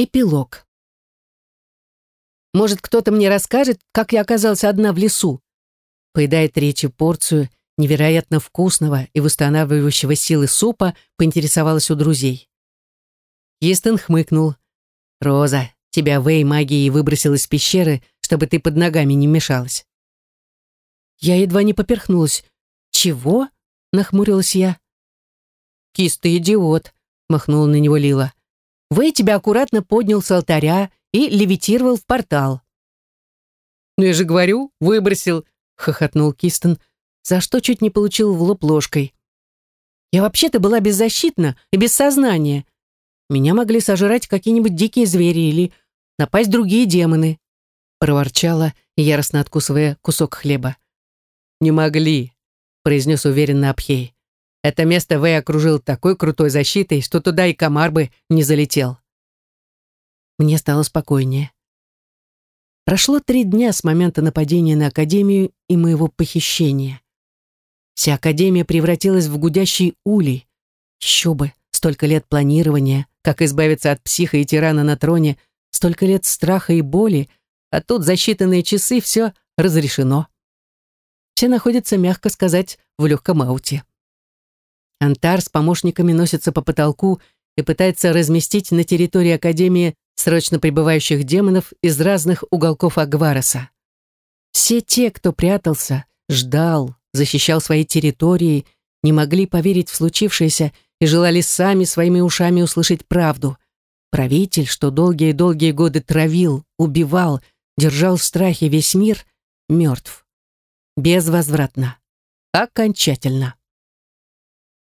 Эпилог. Может, кто-то мне расскажет, как я оказалась одна в лесу? Поедая третью порцию невероятно вкусного и восстанавливающего силы супа, поинтересовалась у друзей. Естен хмыкнул. «Роза, тебя Вэй магией выбросил из пещеры, чтобы ты под ногами не мешалась». Я едва не поперхнулась. «Чего?» — нахмурилась я. «Кис, ты идиот», — махнула на него Лила. «Вэй тебя аккуратно поднял с алтаря и левитировал в портал». «Ну я же говорю, выбросил», — хохотнул Кистон, за что чуть не получил в лоб ложкой. «Я вообще-то была беззащитна и без сознания. Меня могли сожрать какие-нибудь дикие звери или напасть другие демоны», — проворчала, яростно откусывая кусок хлеба. «Не могли», — произнес уверенно Абхей. «Это место Вэй окружил такой крутой защитой, что туда и комар бы не залетел». Мне стало спокойнее. Прошло три дня с момента нападения на Академию и моего похищения. Вся Академия превратилась в гудящий улей. Еще бы, столько лет планирования, как избавиться от психа и тирана на троне, столько лет страха и боли, а тут за считанные часы все разрешено. Все находятся, мягко сказать, в легком ауте. Антар с помощниками носится по потолку и пытается разместить на территории Академии срочно прибывающих демонов из разных уголков Агвареса. Все те, кто прятался, ждал, защищал свои территории, не могли поверить в случившееся и желали сами своими ушами услышать правду. Правитель, что долгие-долгие годы травил, убивал, держал в страхе весь мир, мертв. Безвозвратно. Окончательно.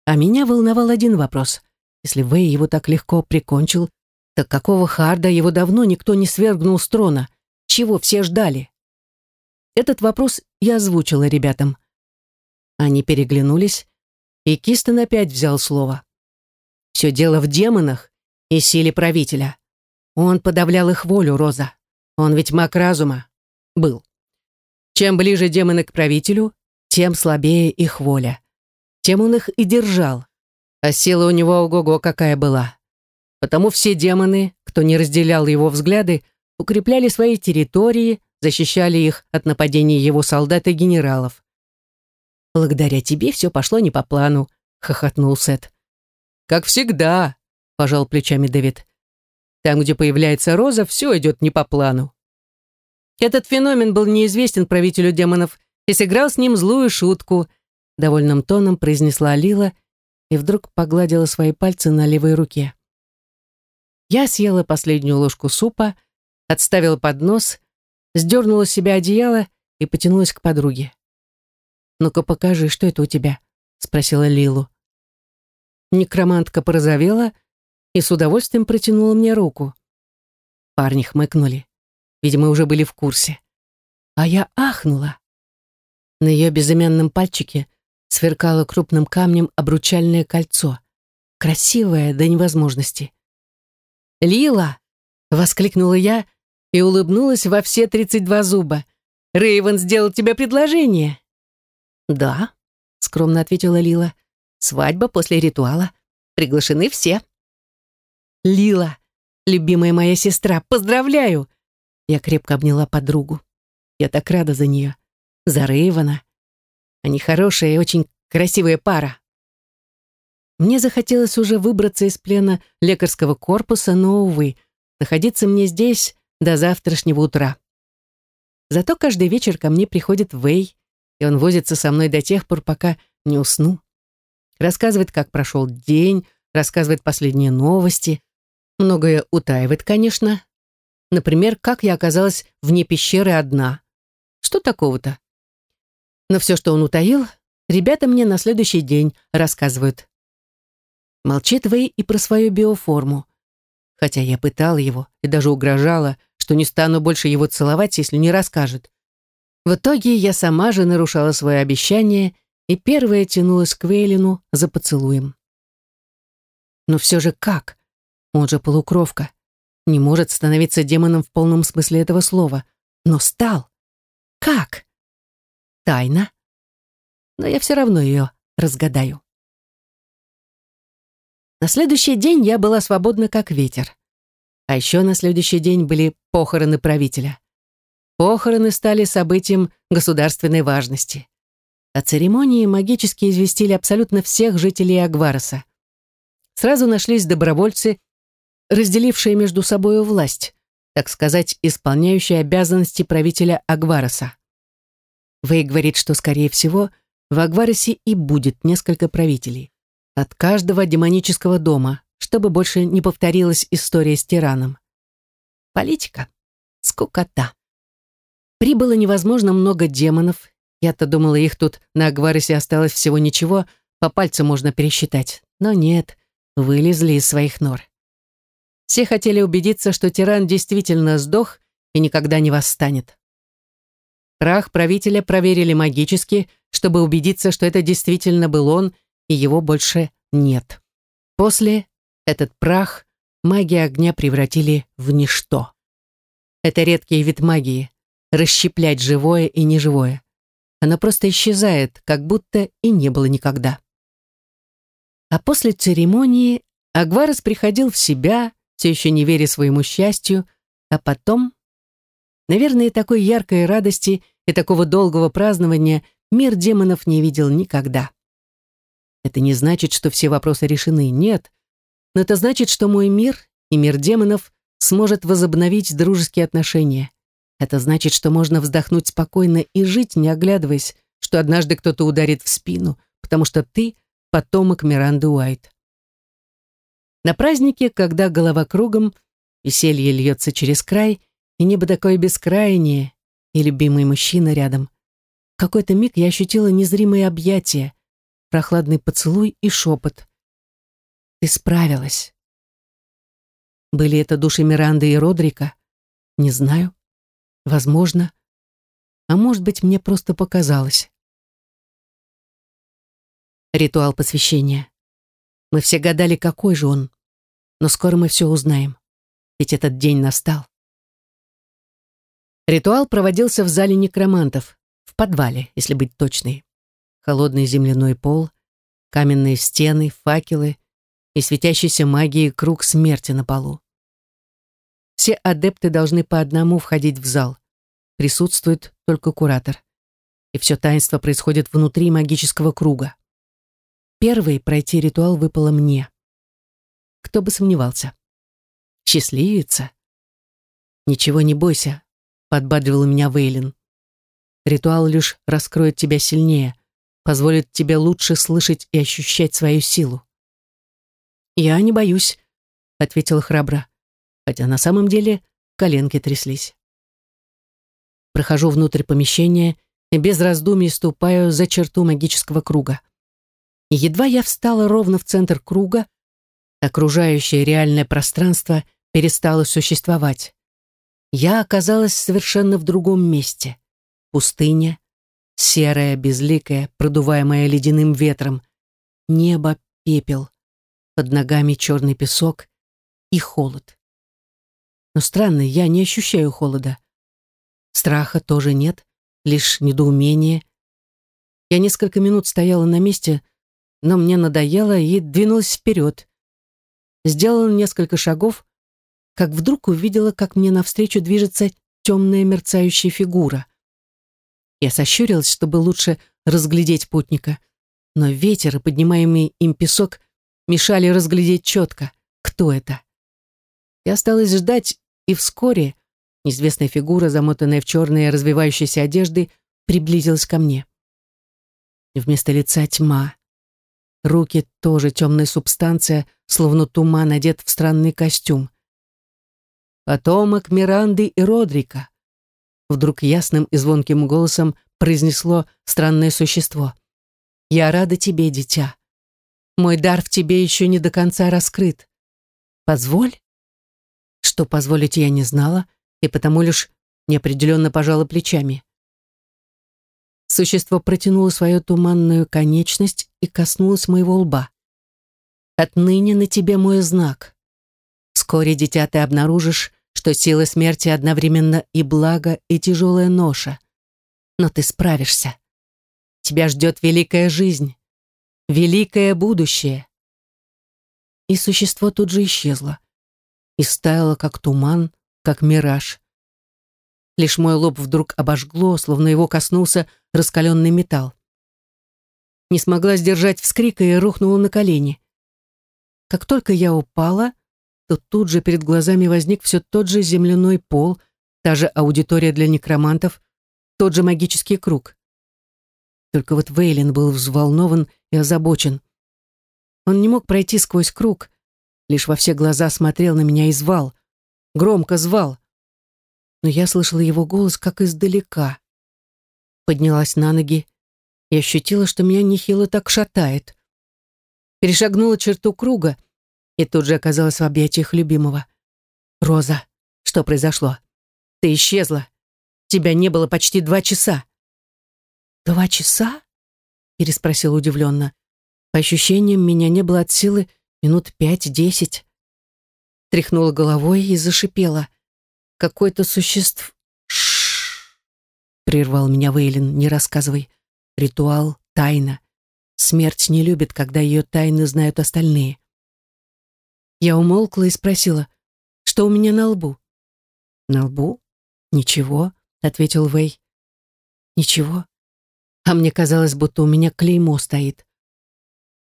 А меня волновал один вопрос. Если Вэй его так легко прикончил, так какого харда его давно никто не свергнул с трона? Чего все ждали? Этот вопрос я озвучила ребятам. Они переглянулись, и Кистон опять взял слово. «Все дело в демонах и силе правителя. Он подавлял их волю, Роза. Он ведь маг разума. Был. Чем ближе демоны к правителю, тем слабее их воля. Тем он их и держал. А сила у него ого-го какая была. Потому все демоны, кто не разделял его взгляды, укрепляли свои территории, защищали их от нападений его солдат и генералов. «Благодаря тебе все пошло не по плану», — хохотнул Сет. «Как всегда», — пожал плечами Дэвид. «Там, где появляется Роза, все идет не по плану». Этот феномен был неизвестен правителю демонов и сыграл с ним злую шутку, довольным тоном произнесла Лила и вдруг погладила свои пальцы на левой руке. Я съела последнюю ложку супа, отставила поднос, сдернула с себя одеяло и потянулась к подруге. «Ну-ка покажи, что это у тебя?» — спросила Лилу. Некромантка порозовела и с удовольствием протянула мне руку. Парни хмыкнули. Видимо, уже были в курсе. А я ахнула. На ее безымянном пальчике сверкало крупным камнем обручальное кольцо. Красивое до невозможности. «Лила!» — воскликнула я и улыбнулась во все тридцать два зуба. «Рейвен сделал тебе предложение!» «Да», — скромно ответила Лила. «Свадьба после ритуала. Приглашены все». «Лила, любимая моя сестра, поздравляю!» Я крепко обняла подругу. Я так рада за нее. За Рейвана. Они хорошая и очень красивая пара. Мне захотелось уже выбраться из плена лекарского корпуса, но, увы, находиться мне здесь до завтрашнего утра. Зато каждый вечер ко мне приходит Вэй, и он возится со мной до тех пор, пока не усну. Рассказывает, как прошел день, рассказывает последние новости. Многое утаивает, конечно. Например, как я оказалась вне пещеры одна. Что такого-то? Но все, что он утаил, ребята мне на следующий день рассказывают. Молчит Вэй и про свою биоформу. Хотя я пытала его и даже угрожала, что не стану больше его целовать, если не расскажет. В итоге я сама же нарушала свое обещание и первая тянулась к Вейлину за поцелуем. Но все же как? Он же полукровка. Не может становиться демоном в полном смысле этого слова. Но стал. Как? Тайна. Но я все равно ее разгадаю. На следующий день я была свободна как ветер. А еще на следующий день были похороны правителя. Похороны стали событием государственной важности. О церемонии магически известили абсолютно всех жителей Агвароса. Сразу нашлись добровольцы, разделившие между собой власть, так сказать, исполняющие обязанности правителя Агвароса. Вей говорит, что, скорее всего, в Агваросе и будет несколько правителей. От каждого демонического дома, чтобы больше не повторилась история с тираном. Политика. Скукота. Прибыло невозможно много демонов. Я-то думала, их тут на Агваросе осталось всего ничего, по пальцам можно пересчитать. Но нет, вылезли из своих нор. Все хотели убедиться, что тиран действительно сдох и никогда не восстанет. Прах правителя проверили магически, чтобы убедиться, что это действительно был он, и его больше нет. После этот прах маги огня превратили в ничто. Это редкий вид магии — расщеплять живое и неживое. Оно просто исчезает, как будто и не было никогда. А после церемонии Агварес приходил в себя, все еще не веря своему счастью, а потом... Наверное, такой яркой радости и такого долгого празднования мир демонов не видел никогда. Это не значит, что все вопросы решены, нет. Но это значит, что мой мир и мир демонов сможет возобновить дружеские отношения. Это значит, что можно вздохнуть спокойно и жить, не оглядываясь, что однажды кто-то ударит в спину, потому что ты — потомок Миранды Уайт. На празднике, когда голова кругом, веселье льется через край, и небо такое бескрайнее, и любимый мужчина рядом. В какой-то миг я ощутила незримые объятия, прохладный поцелуй и шепот. «Ты справилась». Были это души Миранды и Родрика? Не знаю. Возможно. А может быть, мне просто показалось. Ритуал посвящения. Мы все гадали, какой же он. Но скоро мы все узнаем. Ведь этот день настал. Ритуал проводился в зале некромантов, в подвале, если быть точной холодный земляной пол, каменные стены, факелы и светящийся магией круг смерти на полу. Все адепты должны по одному входить в зал. Присутствует только куратор. И все таинство происходит внутри магического круга. Первый пройти ритуал выпало мне. Кто бы сомневался. Счастливица. «Ничего не бойся», — подбадривал меня Вейлин. «Ритуал лишь раскроет тебя сильнее, позволит тебе лучше слышать и ощущать свою силу. «Я не боюсь», — ответила храбро, хотя на самом деле коленки тряслись. Прохожу внутрь помещения и без раздумий ступаю за черту магического круга. Едва я встала ровно в центр круга, окружающее реальное пространство перестало существовать. Я оказалась совершенно в другом месте. Пустыня, серая, безликая, продуваемая ледяным ветром. Небо, пепел, под ногами черный песок и холод. Но странно, я не ощущаю холода. Страха тоже нет, лишь недоумение. Я несколько минут стояла на месте, но мне надоело и двинулась вперед. Сделала несколько шагов, как вдруг увидела, как мне навстречу движется темная мерцающая фигура. Я сощурилась, чтобы лучше разглядеть путника. Но ветер и поднимаемый им песок мешали разглядеть четко, кто это. Я осталась ждать, и вскоре неизвестная фигура, замотанная в черные развивающиеся одежды, приблизилась ко мне. Вместо лица тьма. Руки тоже темная субстанция, словно туман одет в странный костюм. Потомок Миранды и Родрика вдруг ясным и звонким голосом произнесло странное существо. «Я рада тебе, дитя. Мой дар в тебе еще не до конца раскрыт. Позволь?» Что позволить я не знала, и потому лишь неопределенно пожала плечами. Существо протянуло свою туманную конечность и коснулось моего лба. «Отныне на тебе мой знак. Вскоре, дитя, ты обнаружишь, что сила смерти одновременно и благо, и тяжелая ноша. Но ты справишься. Тебя ждет великая жизнь, великое будущее. И существо тут же исчезло. и стаяла, как туман, как мираж. Лишь мой лоб вдруг обожгло, словно его коснулся раскаленный металл. Не смогла сдержать вскрика и рухнула на колени. Как только я упала, то тут же перед глазами возник все тот же земляной пол, та же аудитория для некромантов, тот же магический круг. Только вот Вейлин был взволнован и озабочен. Он не мог пройти сквозь круг, лишь во все глаза смотрел на меня и звал, громко звал. Но я слышала его голос как издалека. Поднялась на ноги и ощутила, что меня нехило так шатает. Перешагнула черту круга и тут же оказалась в объятиях любимого. «Роза, что произошло? Ты исчезла. Тебя не было почти два часа». «Два часа?» переспросил удивленно. По ощущениям, меня не было от силы минут пять-десять. Тряхнула головой и зашипела. Какое-то существ... Шш! прервал меня Вейлин, не рассказывай. Ритуал, тайна. Смерть не любит, когда ее тайны знают остальные. Я умолкла и спросила, что у меня на лбу. На лбу? Ничего, ответил Вей. Ничего. А мне казалось, будто у меня клеймо стоит.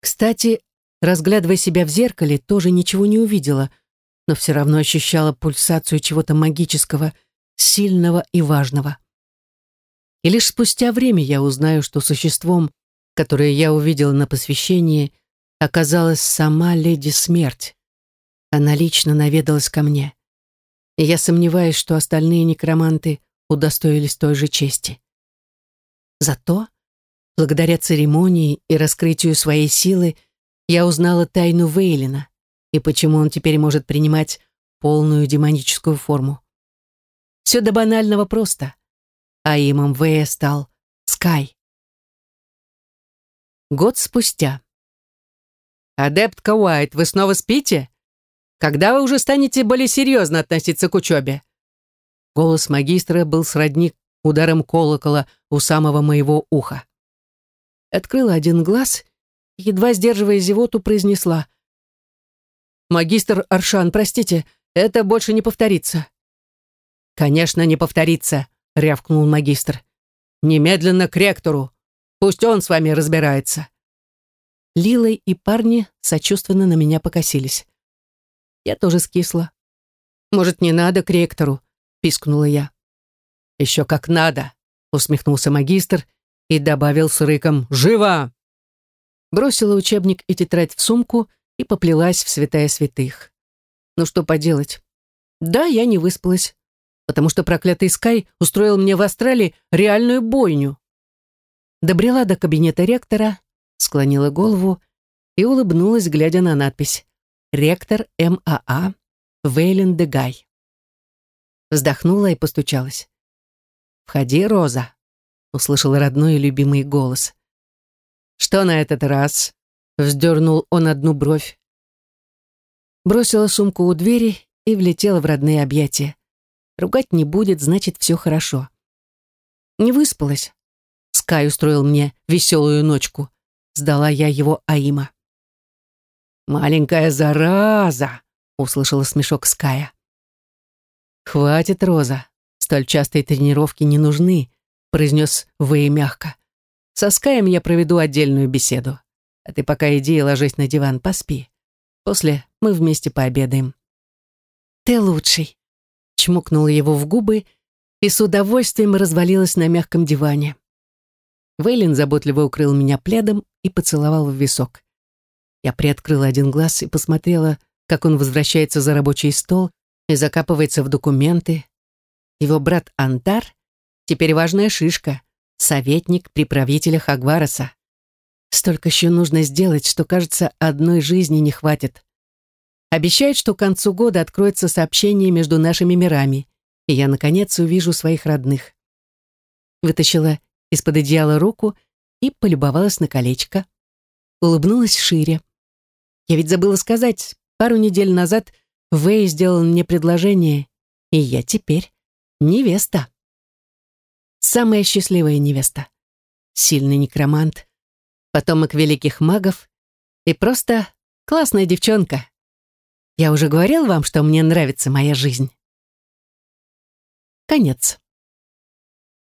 Кстати, разглядывая себя в зеркале, тоже ничего не увидела, но все равно ощущала пульсацию чего-то магического, сильного и важного. И лишь спустя время я узнаю, что существом, которое я увидела на посвящении, оказалась сама леди Смерть. Она лично наведалась ко мне. И я сомневаюсь, что остальные некроманты удостоились той же чести. Зато Благодаря церемонии и раскрытию своей силы я узнала тайну Вейлина и почему он теперь может принимать полную демоническую форму. Все до банального просто. А имом Вэя стал Скай. Год спустя. «Адептка Уайт, вы снова спите? Когда вы уже станете более серьезно относиться к учебе?» Голос магистра был сродни ударом колокола у самого моего уха открыла один глаз едва сдерживая зевоту, произнесла. «Магистр Аршан, простите, это больше не повторится». «Конечно, не повторится», — рявкнул магистр. «Немедленно к ректору. Пусть он с вами разбирается». Лила и парни сочувственно на меня покосились. Я тоже скисла. «Может, не надо к ректору?» — пискнула я. «Еще как надо», — усмехнулся магистр и добавил с рыком «Живо!». Бросила учебник и тетрадь в сумку и поплелась в святая святых. Ну что поделать? Да, я не выспалась, потому что проклятый Скай устроил мне в Австралии реальную бойню. Добрела до кабинета ректора, склонила голову и улыбнулась, глядя на надпись «Ректор МАА Вейлен де Гай». Вздохнула и постучалась. «Входи, Роза» услышал родной и любимый голос. «Что на этот раз?» — вздернул он одну бровь. Бросила сумку у двери и влетела в родные объятия. Ругать не будет, значит, все хорошо. Не выспалась. Скай устроил мне веселую ночку. Сдала я его Аима. «Маленькая зараза!» — услышала смешок Ская. «Хватит, Роза. Столь частые тренировки не нужны произнес Вэй мягко. «Со Скаем я проведу отдельную беседу. А ты пока иди и ложись на диван, поспи. После мы вместе пообедаем». «Ты лучший», — чмокнула его в губы и с удовольствием развалилась на мягком диване. Вейлин заботливо укрыл меня пледом и поцеловал в висок. Я приоткрыла один глаз и посмотрела, как он возвращается за рабочий стол и закапывается в документы. Его брат Антар Теперь важная шишка. Советник при правителе Хагвароса. Столько еще нужно сделать, что, кажется, одной жизни не хватит. Обещает, что к концу года откроется сообщение между нашими мирами, и я, наконец, увижу своих родных. Вытащила из-под одеяла руку и полюбовалась на колечко. Улыбнулась шире. Я ведь забыла сказать, пару недель назад Вэй сделал мне предложение, и я теперь невеста самая счастливая невеста. Сильный некромант, потомок великих магов и просто классная девчонка. Я уже говорил вам, что мне нравится моя жизнь. Конец.